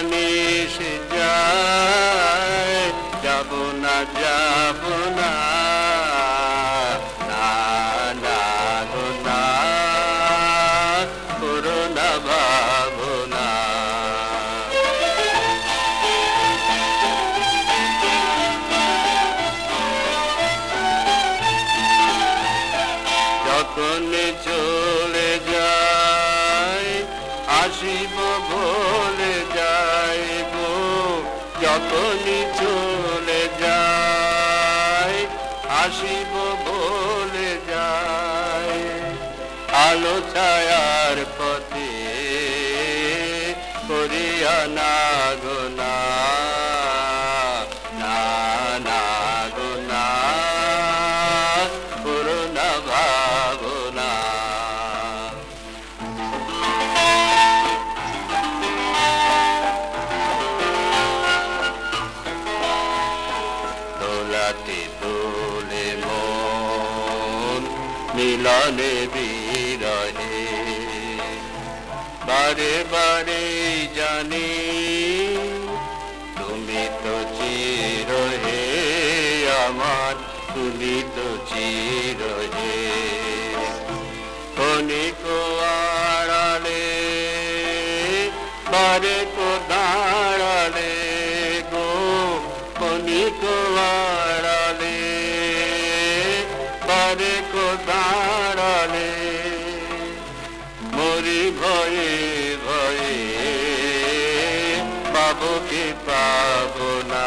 এসে যায় যাব না যাব না। যখন চলে যায় আসিব যখনই চলে যায়, আসিব ভুলে যায়। আলো ছায়ার পথে করিয়া না গো না না না গো না। করুণা দোলাতে দোলে মন, মিলনে বিরহে। বারে বারে জানি, তুমি তো চির হে আমার, তুমি তো চির হে ক্ষণিক আড়ালে বারে কো বারে কো দাঁড়ালে মরি ভয়ে ভয়ে পাবো কি পাবো না।